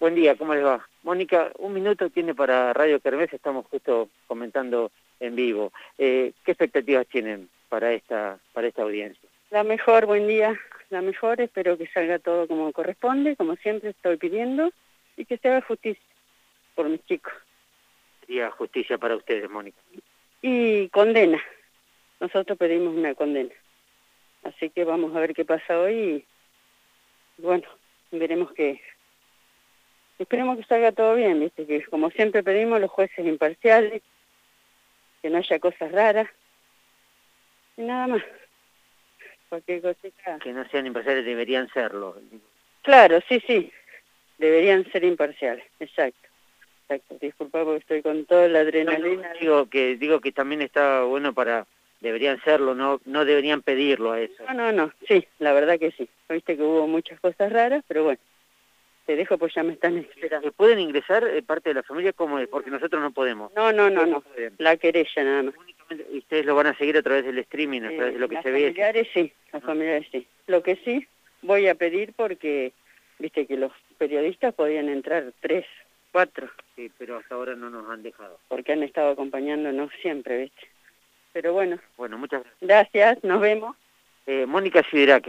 Buen día, ¿cómo les va? Mónica, un minuto tiene para Radio Kermés, estamos justo comentando en vivo. Eh, ¿Qué expectativas tienen para esta, para esta audiencia? La mejor, buen día, la mejor, espero que salga todo como corresponde, como siempre estoy pidiendo, y que se haga justicia por mis chicos. Sería justicia para ustedes, Mónica. Y condena, nosotros pedimos una condena. Así que vamos a ver qué pasa hoy y bueno, veremos que Esperemos que salga todo bien, ¿viste? que como siempre pedimos los jueces imparciales, que no haya cosas raras, y nada más. Cualquier cosita. Que no sean imparciales, deberían serlo. Claro, sí, sí, deberían ser imparciales, exacto. Exacto, disculpa porque estoy con toda la adrenalina. digo que digo que también está bueno para deberían serlo, no no deberían pedirlo a eso. No, no, no, sí, la verdad que sí. Viste que hubo muchas cosas raras, pero bueno, te dejo pues ya me están esperando. ¿Pueden ingresar eh, parte de la familia como es? Porque nosotros no podemos. No, no, no, no, la querella nada más. ¿Y ustedes lo van a seguir a través del streaming, a través de lo que se ve? Los familiares sí, los familiares sí. Lo que sí voy a pedir porque, viste que los periodistas podían entrar tres, cuatro. Sí, pero hasta ahora no nos han dejado. Porque han estado acompañándonos siempre, viste. Pero bueno. Bueno, muchas gracias. Gracias, nos vemos. Eh, Mónica Siderac,